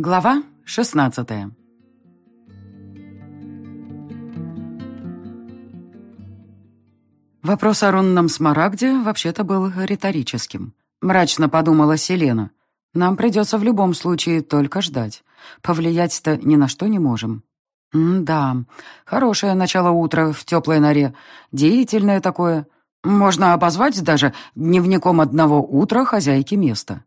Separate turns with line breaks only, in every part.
Глава 16 Вопрос о рунном смарагде вообще-то был риторическим. Мрачно подумала Селена. Нам придется в любом случае только ждать. Повлиять-то ни на что не можем. М-да, хорошее начало утра в теплой норе. Деятельное такое. Можно обозвать даже дневником одного утра хозяйки места.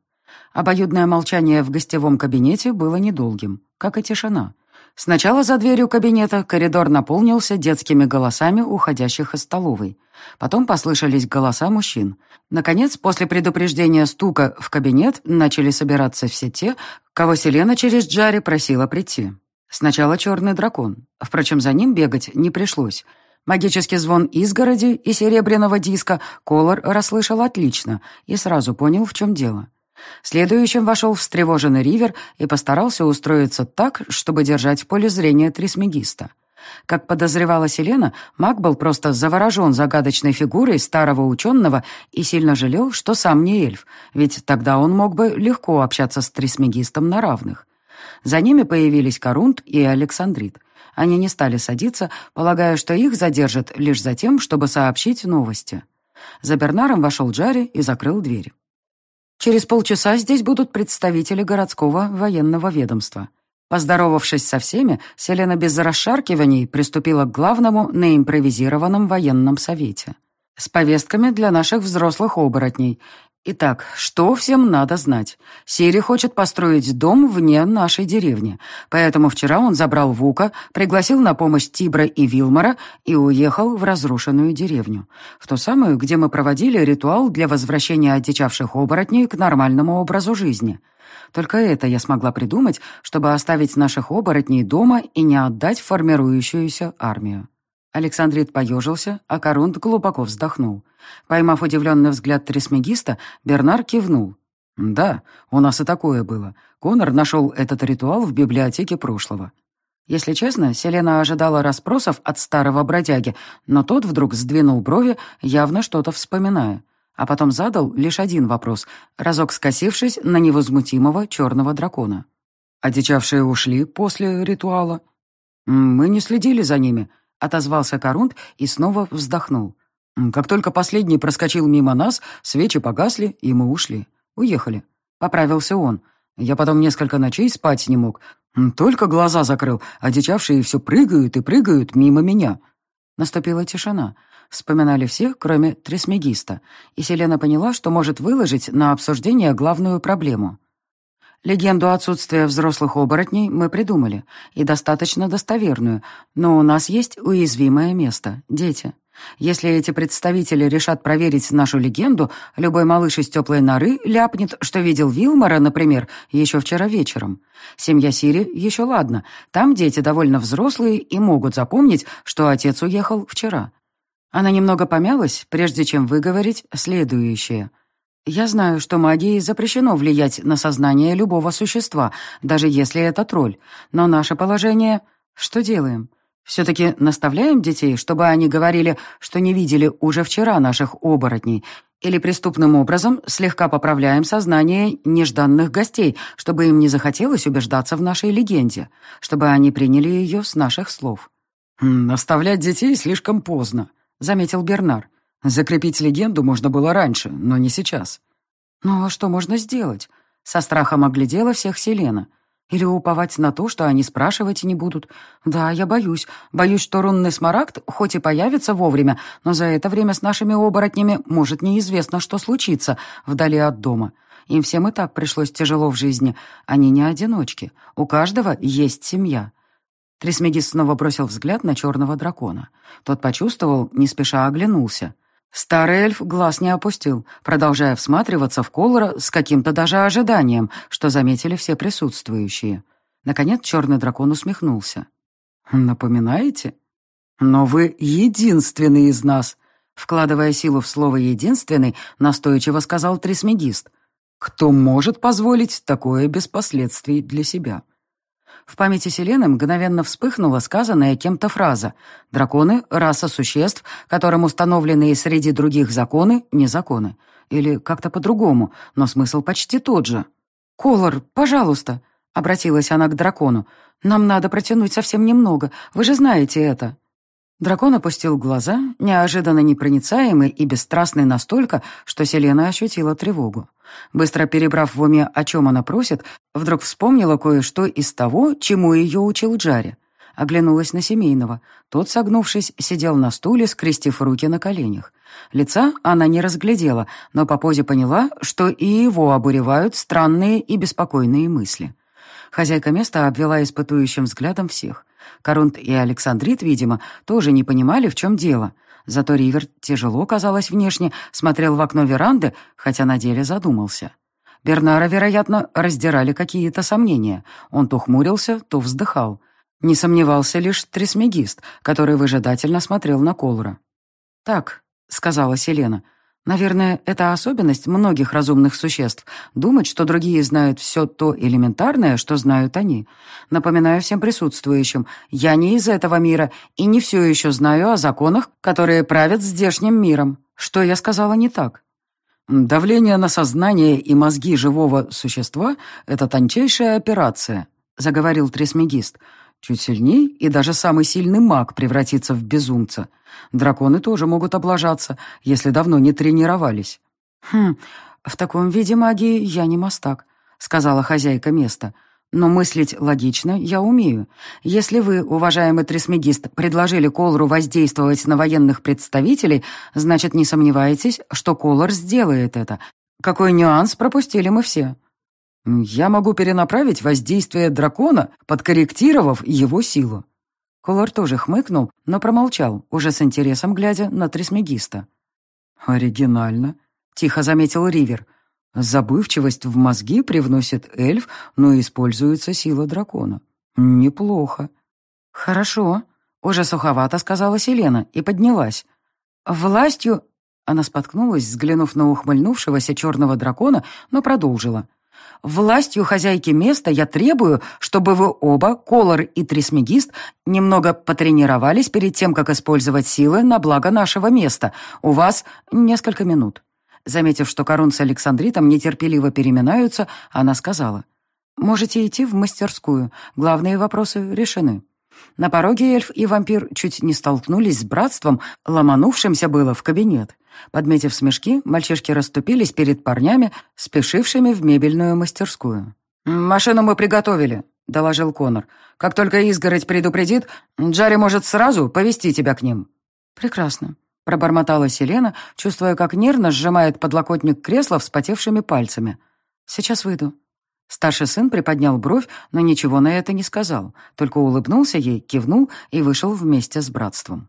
Обоюдное молчание в гостевом кабинете было недолгим, как и тишина. Сначала за дверью кабинета коридор наполнился детскими голосами уходящих из столовой. Потом послышались голоса мужчин. Наконец, после предупреждения стука в кабинет начали собираться все те, кого Селена через Джари просила прийти. Сначала черный дракон. Впрочем, за ним бегать не пришлось. Магический звон изгороди и серебряного диска Колор расслышал отлично и сразу понял, в чем дело. Следующим вошел встревоженный Ривер и постарался устроиться так, чтобы держать в поле зрения трисмегиста. Как подозревала Селена, маг был просто заворожен загадочной фигурой старого ученого и сильно жалел, что сам не эльф, ведь тогда он мог бы легко общаться с трисмегистом на равных. За ними появились Корунт и Александрит. Они не стали садиться, полагая, что их задержат лишь за тем, чтобы сообщить новости. За Бернаром вошел Джарри и закрыл дверь. Через полчаса здесь будут представители городского военного ведомства. Поздоровавшись со всеми, Селена без расшаркиваний приступила к главному на импровизированном военном совете. С повестками для наших взрослых оборотней Итак, что всем надо знать? Сири хочет построить дом вне нашей деревни, поэтому вчера он забрал Вука, пригласил на помощь Тибра и Вилмара и уехал в разрушенную деревню, в ту самую, где мы проводили ритуал для возвращения одичавших оборотней к нормальному образу жизни. Только это я смогла придумать, чтобы оставить наших оборотней дома и не отдать формирующуюся армию. Александрит поежился, а Корунд глубоко вздохнул. Поймав удивленный взгляд трисмегиста, Бернар кивнул. «Да, у нас и такое было. Конор нашел этот ритуал в библиотеке прошлого». Если честно, Селена ожидала расспросов от старого бродяги, но тот вдруг сдвинул брови, явно что-то вспоминая. А потом задал лишь один вопрос, разок скосившись на невозмутимого черного дракона. «Одичавшие ушли после ритуала?» «Мы не следили за ними», отозвался Корунд и снова вздохнул. Как только последний проскочил мимо нас, свечи погасли, и мы ушли. Уехали. Поправился он. Я потом несколько ночей спать не мог. Только глаза закрыл, одичавшие все прыгают и прыгают мимо меня. Наступила тишина. Вспоминали все, кроме тресмегиста, и Селена поняла, что может выложить на обсуждение главную проблему. Легенду отсутствия взрослых оборотней мы придумали, и достаточно достоверную, но у нас есть уязвимое место — дети. Если эти представители решат проверить нашу легенду, любой малыш из теплой норы ляпнет, что видел Вилмора, например, еще вчера вечером. Семья Сири еще ладно, там дети довольно взрослые и могут запомнить, что отец уехал вчера. Она немного помялась, прежде чем выговорить следующее — я знаю, что магией запрещено влиять на сознание любого существа, даже если это тролль. Но наше положение... Что делаем? Все-таки наставляем детей, чтобы они говорили, что не видели уже вчера наших оборотней, или преступным образом слегка поправляем сознание нежданных гостей, чтобы им не захотелось убеждаться в нашей легенде, чтобы они приняли ее с наших слов. «Наставлять детей слишком поздно», — заметил Бернар. Закрепить легенду можно было раньше, но не сейчас. Ну а что можно сделать? Со страхом оглядела всех Селена. Или уповать на то, что они спрашивать не будут. Да, я боюсь. Боюсь, что рунный смарагд хоть и появится вовремя, но за это время с нашими оборотнями может неизвестно, что случится вдали от дома. Им всем и так пришлось тяжело в жизни. Они не одиночки. У каждого есть семья. Трисмегис снова бросил взгляд на черного дракона. Тот почувствовал, не спеша оглянулся. Старый эльф глаз не опустил, продолжая всматриваться в Колора с каким-то даже ожиданием, что заметили все присутствующие. Наконец черный дракон усмехнулся. «Напоминаете? Но вы единственный из нас!» Вкладывая силу в слово «единственный», настойчиво сказал Трисмегист. «Кто может позволить такое без последствий для себя?» В памяти Селены мгновенно вспыхнула сказанная кем-то фраза «Драконы — раса существ, которым установленные среди других законы — не законы». Или как-то по-другому, но смысл почти тот же. «Колор, пожалуйста», —— обратилась она к дракону. «Нам надо протянуть совсем немного, вы же знаете это». Дракон опустил глаза, неожиданно непроницаемый и бесстрастный настолько, что Селена ощутила тревогу. Быстро перебрав в уме, о чем она просит, вдруг вспомнила кое-что из того, чему ее учил Джаре. Оглянулась на семейного. Тот, согнувшись, сидел на стуле, скрестив руки на коленях. Лица она не разглядела, но по позе поняла, что и его обуревают странные и беспокойные мысли. Хозяйка места обвела испытующим взглядом всех. Корунт и Александрит, видимо, тоже не понимали, в чем дело. Зато Ривер тяжело, казалось, внешне, смотрел в окно веранды, хотя на деле задумался. Бернара, вероятно, раздирали какие-то сомнения. Он то хмурился, то вздыхал. Не сомневался лишь тресмегист, который выжидательно смотрел на Колора. «Так», — сказала Селена, — Наверное, это особенность многих разумных существ — думать, что другие знают все то элементарное, что знают они. Напоминаю всем присутствующим, я не из этого мира и не все еще знаю о законах, которые правят здешним миром. Что я сказала не так? Давление на сознание и мозги живого существа — это тончайшая операция, — заговорил тресмегист. Чуть сильней, и даже самый сильный маг превратится в безумца. Драконы тоже могут облажаться, если давно не тренировались. «Хм, в таком виде магии я не мастак», — сказала хозяйка места. «Но мыслить логично я умею. Если вы, уважаемый тресмегист, предложили Колору воздействовать на военных представителей, значит, не сомневаетесь, что Колор сделает это. Какой нюанс пропустили мы все?» «Я могу перенаправить воздействие дракона, подкорректировав его силу». Колор тоже хмыкнул, но промолчал, уже с интересом глядя на Трисмегиста. «Оригинально», — тихо заметил Ривер. «Забывчивость в мозги привносит эльф, но используется сила дракона. Неплохо». «Хорошо», — уже суховато сказала Селена и поднялась. «Властью...» Она споткнулась, взглянув на ухмыльнувшегося черного дракона, но продолжила. Властью хозяйки места я требую, чтобы вы оба, Колор и Трисмегист, немного потренировались перед тем, как использовать силы на благо нашего места. У вас несколько минут». Заметив, что Корун с Александритом нетерпеливо переминаются, она сказала. «Можете идти в мастерскую. Главные вопросы решены». На пороге эльф и вампир чуть не столкнулись с братством, ломанувшимся было в кабинет. Подметив смешки, мальчишки расступились перед парнями, спешившими в мебельную мастерскую. «Машину мы приготовили», — доложил Конор. «Как только изгородь предупредит, Джарри может сразу повести тебя к ним». «Прекрасно», — пробормотала Селена, чувствуя, как нервно сжимает подлокотник кресла вспотевшими пальцами. «Сейчас выйду». Старший сын приподнял бровь, но ничего на это не сказал, только улыбнулся ей, кивнул и вышел вместе с братством.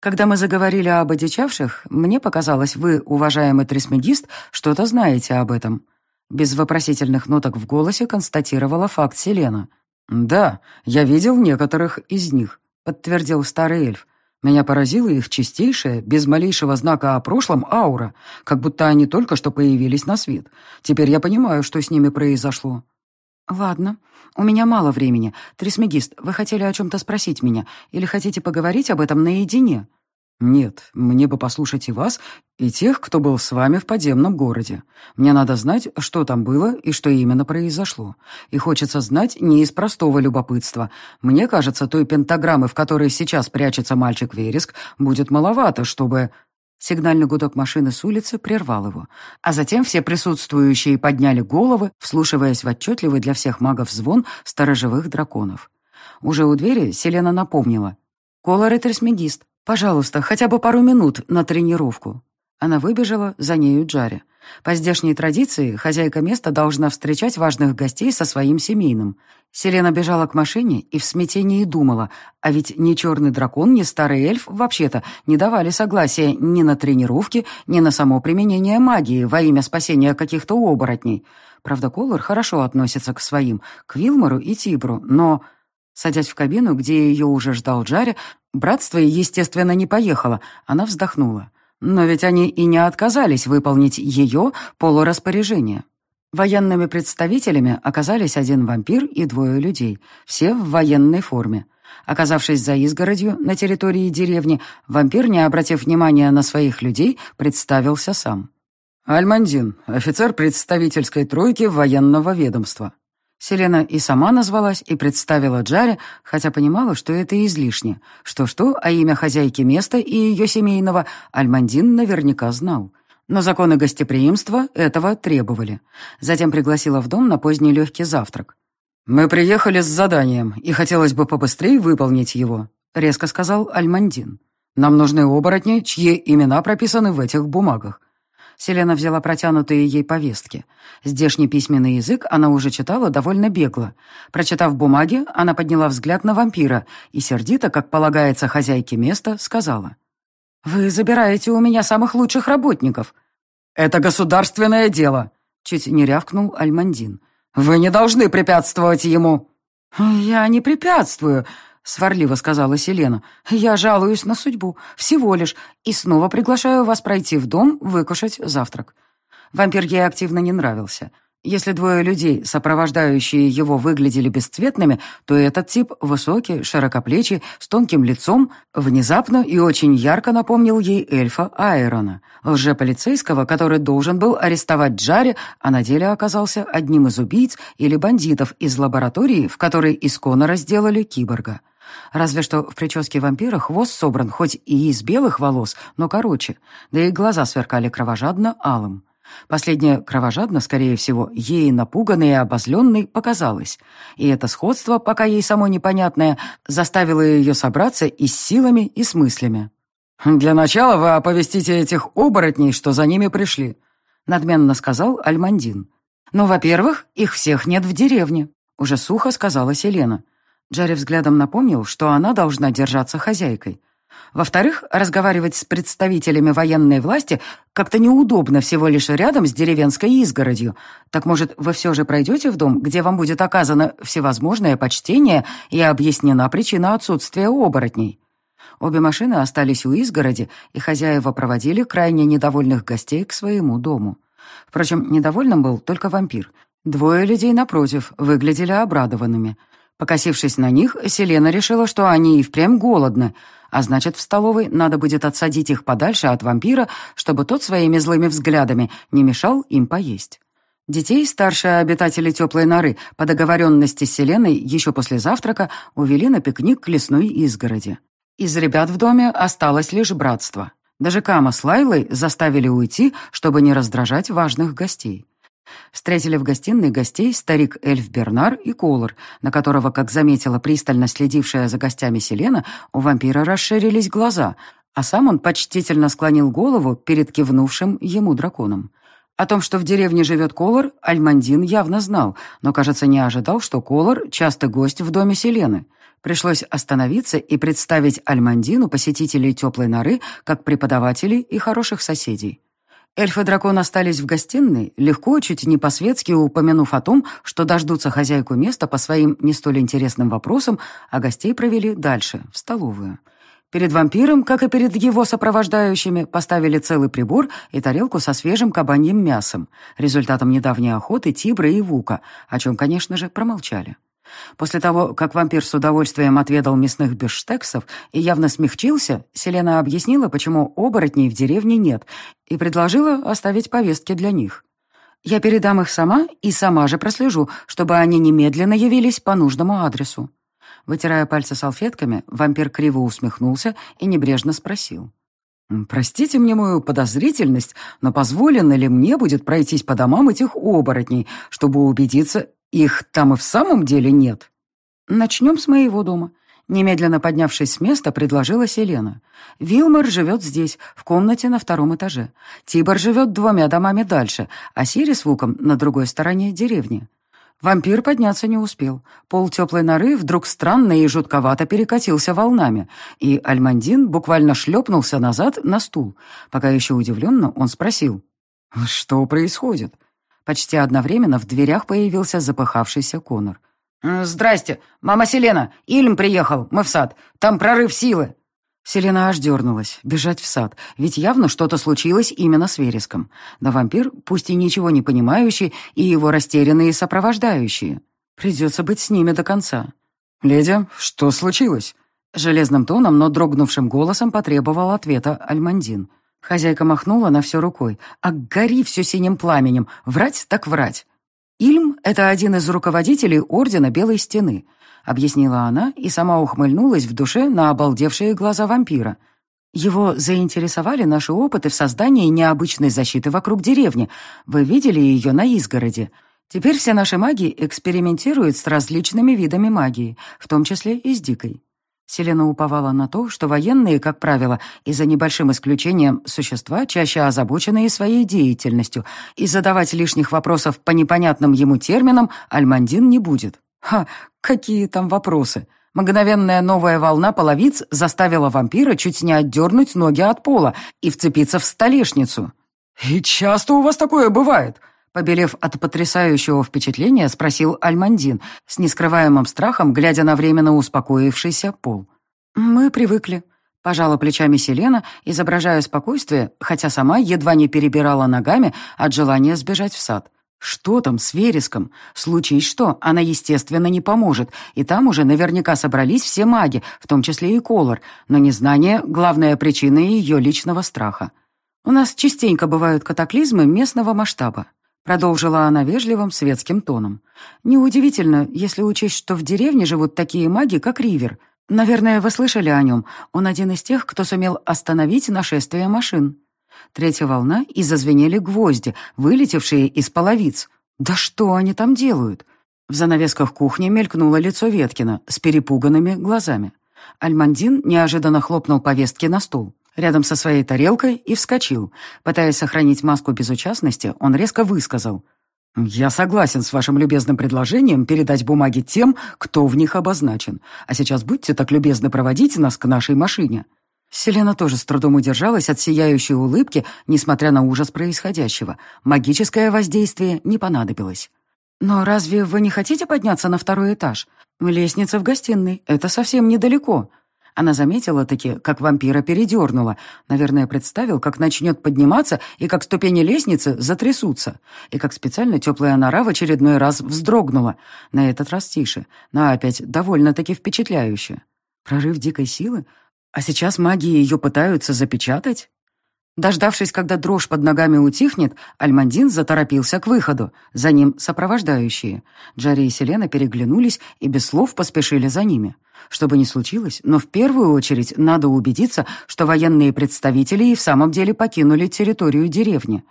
Когда мы заговорили об одичавших, мне показалось, вы, уважаемый трисмегист, что-то знаете об этом. Без вопросительных ноток в голосе констатировала факт Селена. «Да, я видел некоторых из них», — подтвердил старый эльф. Меня поразила их чистейшая, без малейшего знака о прошлом, аура, как будто они только что появились на свет. Теперь я понимаю, что с ними произошло». «Ладно. У меня мало времени. Трисмегист, вы хотели о чем-то спросить меня? Или хотите поговорить об этом наедине?» «Нет, мне бы послушать и вас, и тех, кто был с вами в подземном городе. Мне надо знать, что там было и что именно произошло. И хочется знать не из простого любопытства. Мне кажется, той пентаграммы, в которой сейчас прячется мальчик Вереск, будет маловато, чтобы...» Сигнальный гудок машины с улицы прервал его, а затем все присутствующие подняли головы, вслушиваясь в отчетливый для всех магов звон сторожевых драконов. Уже у двери Селена напомнила. «Колор и тресмегист. «Пожалуйста, хотя бы пару минут на тренировку». Она выбежала, за нею Джари. По здешней традиции хозяйка места должна встречать важных гостей со своим семейным. Селена бежала к машине и в смятении думала, а ведь ни черный дракон, ни старый эльф вообще-то не давали согласия ни на тренировки, ни на само применение магии во имя спасения каких-то оборотней. Правда, Колор хорошо относится к своим, к Вилмору и Тибру, но... Садясь в кабину, где ее уже ждал Джари, братство, естественно, не поехало. Она вздохнула. Но ведь они и не отказались выполнить ее полураспоряжение. Военными представителями оказались один вампир и двое людей, все в военной форме. Оказавшись за изгородью на территории деревни, вампир, не обратив внимания на своих людей, представился сам. «Альмандин, офицер представительской тройки военного ведомства». Селена и сама назвалась и представила Джаре, хотя понимала, что это излишне. Что-что, а имя хозяйки места и ее семейного Альмандин наверняка знал. Но законы гостеприимства этого требовали. Затем пригласила в дом на поздний легкий завтрак. «Мы приехали с заданием, и хотелось бы побыстрее выполнить его», — резко сказал Альмандин. «Нам нужны оборотни, чьи имена прописаны в этих бумагах. Селена взяла протянутые ей повестки. Здешний письменный язык она уже читала довольно бегло. Прочитав бумаги, она подняла взгляд на вампира и сердито, как полагается хозяйке места, сказала. «Вы забираете у меня самых лучших работников». «Это государственное дело», — чуть не рявкнул Альмандин. «Вы не должны препятствовать ему». «Я не препятствую», сварливо сказала Селена. «Я жалуюсь на судьбу, всего лишь, и снова приглашаю вас пройти в дом выкушать завтрак». Вампир ей активно не нравился. Если двое людей, сопровождающие его, выглядели бесцветными, то этот тип, высокий, широкоплечий, с тонким лицом, внезапно и очень ярко напомнил ей эльфа Айрона, лжеполицейского, который должен был арестовать Джари, а на деле оказался одним из убийц или бандитов из лаборатории, в которой исконно разделали киборга. Разве что в прическе вампира хвост собран хоть и из белых волос, но короче, да и глаза сверкали кровожадно алым. Последнее кровожадно, скорее всего, ей напуганной и обозленной показалось. И это сходство, пока ей само непонятное, заставило ее собраться и с силами, и с мыслями. «Для начала вы оповестите этих оборотней, что за ними пришли», — надменно сказал Альмандин. «Ну, во-первых, их всех нет в деревне», — уже сухо сказала Селена. Джарри взглядом напомнил, что она должна держаться хозяйкой. Во-вторых, разговаривать с представителями военной власти как-то неудобно всего лишь рядом с деревенской изгородью. Так, может, вы все же пройдете в дом, где вам будет оказано всевозможное почтение и объяснена причина отсутствия оборотней? Обе машины остались у изгороди, и хозяева проводили крайне недовольных гостей к своему дому. Впрочем, недовольным был только вампир. Двое людей, напротив, выглядели обрадованными. Покосившись на них, Селена решила, что они и впрямь голодны, а значит, в столовой надо будет отсадить их подальше от вампира, чтобы тот своими злыми взглядами не мешал им поесть. Детей старшие обитатели теплой норы по договоренности с Селеной еще после завтрака увели на пикник к лесной изгороди. Из ребят в доме осталось лишь братство. Даже Кама с Лайлой заставили уйти, чтобы не раздражать важных гостей. Встретили в гостиной гостей старик Эльф Бернар и Колор, на которого, как заметила пристально следившая за гостями Селена, у вампира расширились глаза, а сам он почтительно склонил голову перед кивнувшим ему драконом. О том, что в деревне живет Колор, Альмандин явно знал, но, кажется, не ожидал, что Колор — часто гость в доме Селены. Пришлось остановиться и представить Альмандину посетителей теплой норы как преподавателей и хороших соседей. Эльф и дракон остались в гостиной, легко, чуть не по-светски упомянув о том, что дождутся хозяйку места по своим не столь интересным вопросам, а гостей провели дальше, в столовую. Перед вампиром, как и перед его сопровождающими, поставили целый прибор и тарелку со свежим кабаньим мясом, результатом недавней охоты Тибра и Вука, о чем, конечно же, промолчали. После того, как вампир с удовольствием отведал мясных бифштексов и явно смягчился, Селена объяснила, почему оборотней в деревне нет, и предложила оставить повестки для них. «Я передам их сама и сама же прослежу, чтобы они немедленно явились по нужному адресу». Вытирая пальцы салфетками, вампир криво усмехнулся и небрежно спросил. «Простите мне мою подозрительность, но позволено ли мне будет пройтись по домам этих оборотней, чтобы убедиться, их там и в самом деле нет. Начнем с моего дома. Немедленно поднявшись с места, предложила Селена. Вилмар живет здесь, в комнате на втором этаже. Тибор живет двумя домами дальше, а Сири с Вуком на другой стороне деревни. Вампир подняться не успел. Пол теплой норы вдруг странно и жутковато перекатился волнами, и Альмандин буквально шлепнулся назад на стул. Пока еще удивленно он спросил, «Что происходит?» Почти одновременно в дверях появился запыхавшийся Конор. «Здрасте, мама Селена, Ильм приехал, мы в сад, там прорыв силы». Селена аж дернулась, бежать в сад, ведь явно что-то случилось именно с Вереском. Да вампир, пусть и ничего не понимающий, и его растерянные сопровождающие. Придется быть с ними до конца. «Леди, что случилось?» Железным тоном, но дрогнувшим голосом потребовал ответа Альмандин. Хозяйка махнула на все рукой. «А гори все синим пламенем! Врать так врать!» «Ильм — это один из руководителей Ордена Белой Стены», — объяснила она и сама ухмыльнулась в душе на обалдевшие глаза вампира. «Его заинтересовали наши опыты в создании необычной защиты вокруг деревни. Вы видели ее на изгороде. Теперь все наши маги экспериментируют с различными видами магии, в том числе и с дикой. Селена уповала на то, что военные, как правило, и за небольшим исключением существа, чаще озабоченные своей деятельностью, и задавать лишних вопросов по непонятным ему терминам Альмандин не будет. Ха, какие там вопросы? Мгновенная новая волна половиц заставила вампира чуть не отдернуть ноги от пола и вцепиться в столешницу. «И часто у вас такое бывает?» Побелев от потрясающего впечатления, спросил Альмандин, с нескрываемым страхом, глядя на временно успокоившийся пол. «Мы привыкли», — пожала плечами Селена, изображая спокойствие, хотя сама едва не перебирала ногами от желания сбежать в сад. Что там с вереском? Случись что, она, естественно, не поможет, и там уже наверняка собрались все маги, в том числе и Колор, но незнание — главная причина ее личного страха. У нас частенько бывают катаклизмы местного масштаба. Продолжила она вежливым светским тоном. «Неудивительно, если учесть, что в деревне живут такие маги, как Ривер. Наверное, вы слышали о нем. Он один из тех, кто сумел остановить нашествие машин». Третья волна, и зазвенели гвозди, вылетевшие из половиц. «Да что они там делают?» В занавесках кухни мелькнуло лицо Веткина с перепуганными глазами. Альмандин неожиданно хлопнул повестки на стол рядом со своей тарелкой и вскочил. Пытаясь сохранить маску безучастности, он резко высказал. «Я согласен с вашим любезным предложением передать бумаги тем, кто в них обозначен. А сейчас будьте так любезны проводить нас к нашей машине». Селена тоже с трудом удержалась от сияющей улыбки, несмотря на ужас происходящего. Магическое воздействие не понадобилось. «Но разве вы не хотите подняться на второй этаж? Лестница в гостиной. Это совсем недалеко», она заметила таки, как вампира передернула. Наверное, представил, как начнет подниматься, и как ступени лестницы затрясутся. И как специально теплая нора в очередной раз вздрогнула. На этот раз тише, но опять довольно-таки впечатляюще. Прорыв дикой силы? А сейчас магии ее пытаются запечатать? Дождавшись, когда дрожь под ногами утихнет, Альмандин заторопился к выходу. За ним сопровождающие. Джарри и Селена переглянулись и без слов поспешили за ними. Что бы ни случилось, но в первую очередь надо убедиться, что военные представители и в самом деле покинули территорию деревни.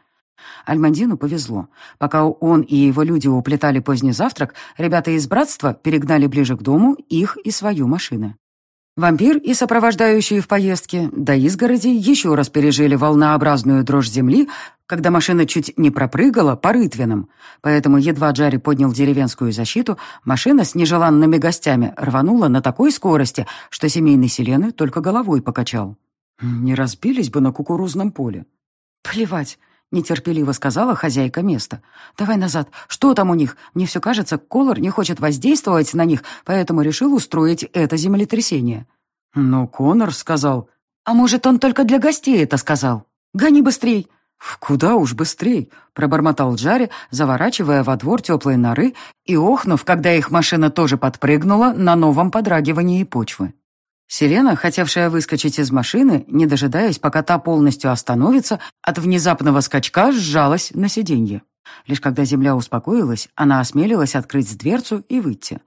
Альмандину повезло. Пока он и его люди уплетали поздний завтрак, ребята из братства перегнали ближе к дому их и свою машины. Вампир и сопровождающие в поездке до изгороди еще раз пережили волнообразную дрожь земли, когда машина чуть не пропрыгала по рытвинам. Поэтому едва Джарри поднял деревенскую защиту, машина с нежеланными гостями рванула на такой скорости, что семейный Селены только головой покачал. «Не разбились бы на кукурузном поле». «Плевать», — нетерпеливо сказала хозяйка места. «Давай назад. Что там у них? Мне все кажется, Колор не хочет воздействовать на них, поэтому решил устроить это землетрясение». Но Конор сказал... «А может, он только для гостей это сказал? Гони быстрей!» «Куда уж быстрей!» — пробормотал Джари, заворачивая во двор теплые норы и охнув, когда их машина тоже подпрыгнула на новом подрагивании почвы. Селена, хотевшая выскочить из машины, не дожидаясь, пока та полностью остановится, от внезапного скачка сжалась на сиденье. Лишь когда земля успокоилась, она осмелилась открыть дверцу и выйти.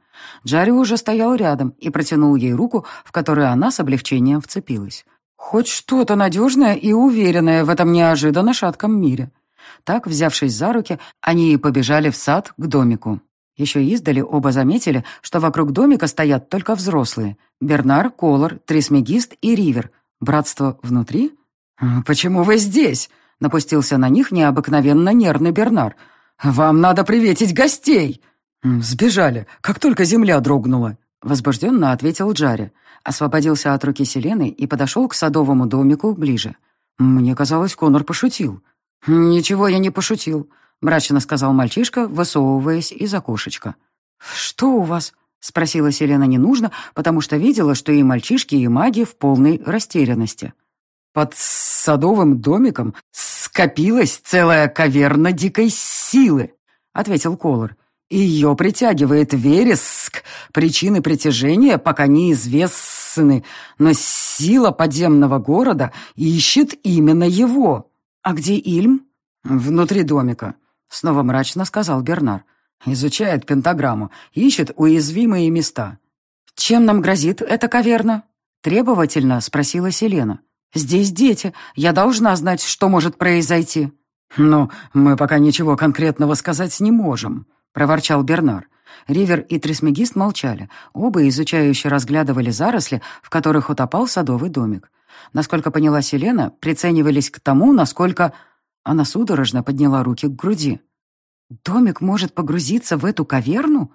Джарри уже стоял рядом и протянул ей руку, в которую она с облегчением вцепилась. Хоть что-то надежное и уверенное в этом неожиданно шатком мире. Так, взявшись за руки, они и побежали в сад к домику. Еще издали оба заметили, что вокруг домика стоят только взрослые. Бернар, Колор, Трисмегист и Ривер. Братство внутри? «Почему вы здесь?» — напустился на них необыкновенно нервный Бернар. «Вам надо приветить гостей!» «Сбежали, как только земля дрогнула», — возбужденно ответил Джари. Освободился от руки Селены и подошел к садовому домику ближе. «Мне казалось, Конор пошутил». «Ничего я не пошутил», — мрачно сказал мальчишка, высовываясь из окошечка. «Что у вас?» — спросила Селена не нужно, потому что видела, что и мальчишки, и маги в полной растерянности. «Под садовым домиком скопилась целая каверна дикой силы», — ответил Колор. «Ее притягивает вереск. Причины притяжения пока неизвестны, но сила подземного города ищет именно его». «А где Ильм?» «Внутри домика», — снова мрачно сказал Бернар. Изучает пентаграмму, ищет уязвимые места. «Чем нам грозит эта каверна?» Требовательно спросила Селена. «Здесь дети. Я должна знать, что может произойти». «Ну, мы пока ничего конкретного сказать не можем», — проворчал Бернар. Ривер и Трисмегист молчали. Оба изучающе разглядывали заросли, в которых утопал садовый домик. Насколько поняла Селена, приценивались к тому, насколько... Она судорожно подняла руки к груди. «Домик может погрузиться в эту каверну?»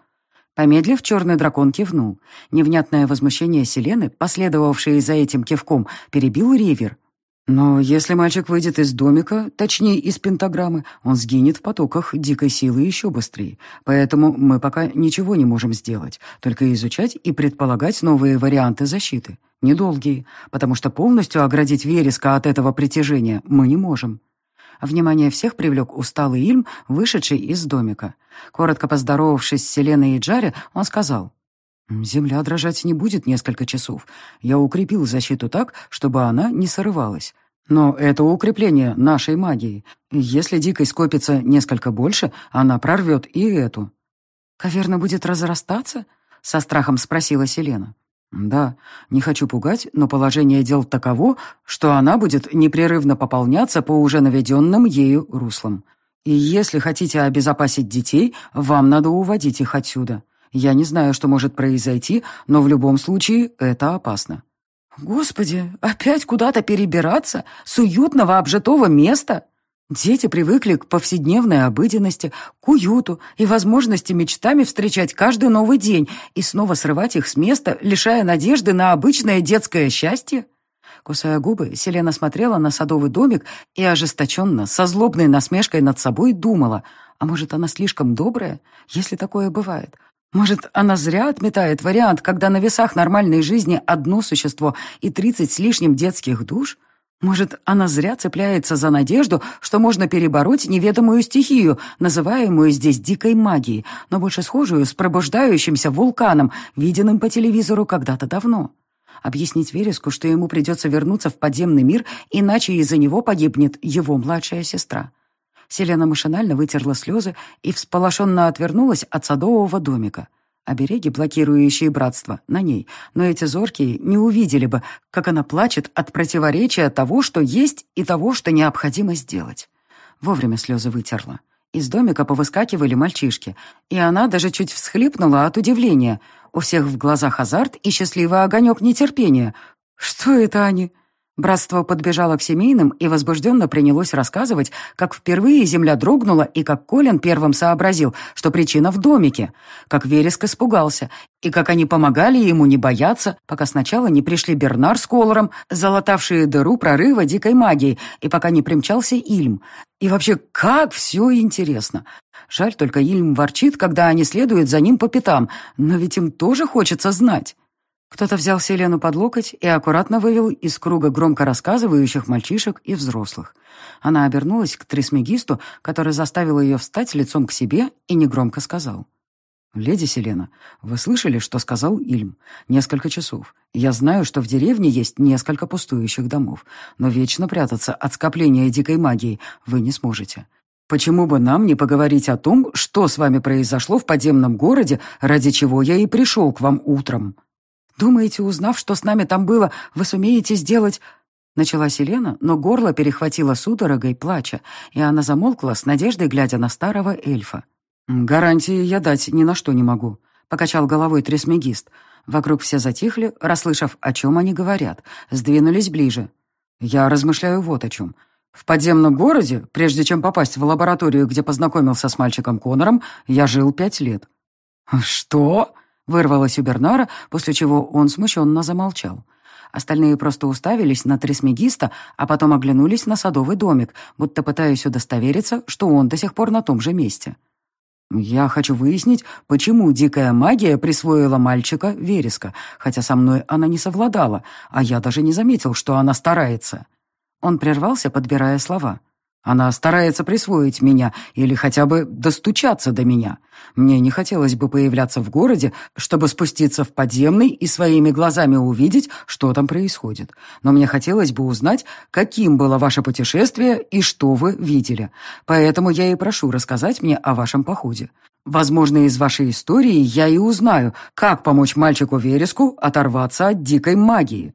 Помедлив, черный дракон кивнул. Невнятное возмущение Селены, последовавшее за этим кивком, перебил Ривер. Но если мальчик выйдет из домика, точнее из пентаграммы, он сгинет в потоках дикой силы еще быстрее. Поэтому мы пока ничего не можем сделать, только изучать и предполагать новые варианты защиты. Недолгие, потому что полностью оградить вереска от этого притяжения мы не можем. Внимание всех привлек усталый Ильм, вышедший из домика. Коротко поздоровавшись с Селеной и Джаре, он сказал, «Земля дрожать не будет несколько часов. Я укрепил защиту так, чтобы она не срывалась. Но это укрепление нашей магии. Если дикой скопится несколько больше, она прорвет и эту». «Каверна будет разрастаться?» — со страхом спросила Селена. «Да, не хочу пугать, но положение дел таково, что она будет непрерывно пополняться по уже наведенным ею руслам. И если хотите обезопасить детей, вам надо уводить их отсюда. Я не знаю, что может произойти, но в любом случае это опасно». «Господи, опять куда-то перебираться? С уютного обжитого места?» Дети привыкли к повседневной обыденности, к уюту и возможности мечтами встречать каждый новый день и снова срывать их с места, лишая надежды на обычное детское счастье? Кусая губы, Селена смотрела на садовый домик и ожесточенно, со злобной насмешкой над собой думала, а может, она слишком добрая, если такое бывает? Может, она зря отметает вариант, когда на весах нормальной жизни одно существо и тридцать с лишним детских душ? Может, она зря цепляется за надежду, что можно перебороть неведомую стихию, называемую здесь дикой магией, но больше схожую с пробуждающимся вулканом, виденным по телевизору когда-то давно? Объяснить Вереску, что ему придется вернуться в подземный мир, иначе из-за него погибнет его младшая сестра. Селена машинально вытерла слезы и всполошенно отвернулась от садового домика. Обереги, блокирующие братство, на ней, но эти зоркие не увидели бы, как она плачет от противоречия того, что есть, и того, что необходимо сделать. Вовремя слезы вытерла. Из домика повыскакивали мальчишки, и она даже чуть всхлипнула от удивления. У всех в глазах азарт и счастливый огонек нетерпения. «Что это они?» Братство подбежало к семейным и возбужденно принялось рассказывать, как впервые земля дрогнула и как Колин первым сообразил, что причина в домике, как Вереск испугался, и как они помогали ему не бояться, пока сначала не пришли Бернар с Колором, залатавшие дыру прорыва дикой магии, и пока не примчался Ильм. И вообще, как все интересно. Жаль, только Ильм ворчит, когда они следуют за ним по пятам, но ведь им тоже хочется знать. Кто-то взял Селену под локоть и аккуратно вывел из круга громко рассказывающих мальчишек и взрослых. Она обернулась к Трисмегисту, который заставил ее встать лицом к себе и негромко сказал. «Леди Селена, вы слышали, что сказал Ильм? Несколько часов. Я знаю, что в деревне есть несколько пустующих домов, но вечно прятаться от скопления дикой магии вы не сможете. Почему бы нам не поговорить о том, что с вами произошло в подземном городе, ради чего я и пришел к вам утром?» «Думаете, узнав, что с нами там было, вы сумеете сделать...» Начала Селена, но горло перехватило судорогой плача, и она замолкла с надеждой, глядя на старого эльфа. «Гарантии я дать ни на что не могу», — покачал головой тресмегист. Вокруг все затихли, расслышав, о чем они говорят, сдвинулись ближе. «Я размышляю вот о чем. В подземном городе, прежде чем попасть в лабораторию, где познакомился с мальчиком Конором, я жил пять лет». «Что?» Вырвалось у Бернара, после чего он смущенно замолчал. Остальные просто уставились на тресмегиста, а потом оглянулись на садовый домик, будто пытаясь удостовериться, что он до сих пор на том же месте. «Я хочу выяснить, почему дикая магия присвоила мальчика вереска, хотя со мной она не совладала, а я даже не заметил, что она старается». Он прервался, подбирая слова. Она старается присвоить меня или хотя бы достучаться до меня. Мне не хотелось бы появляться в городе, чтобы спуститься в подземный и своими глазами увидеть, что там происходит. Но мне хотелось бы узнать, каким было ваше путешествие и что вы видели. Поэтому я и прошу рассказать мне о вашем походе. Возможно, из вашей истории я и узнаю, как помочь мальчику Вереску оторваться от дикой магии.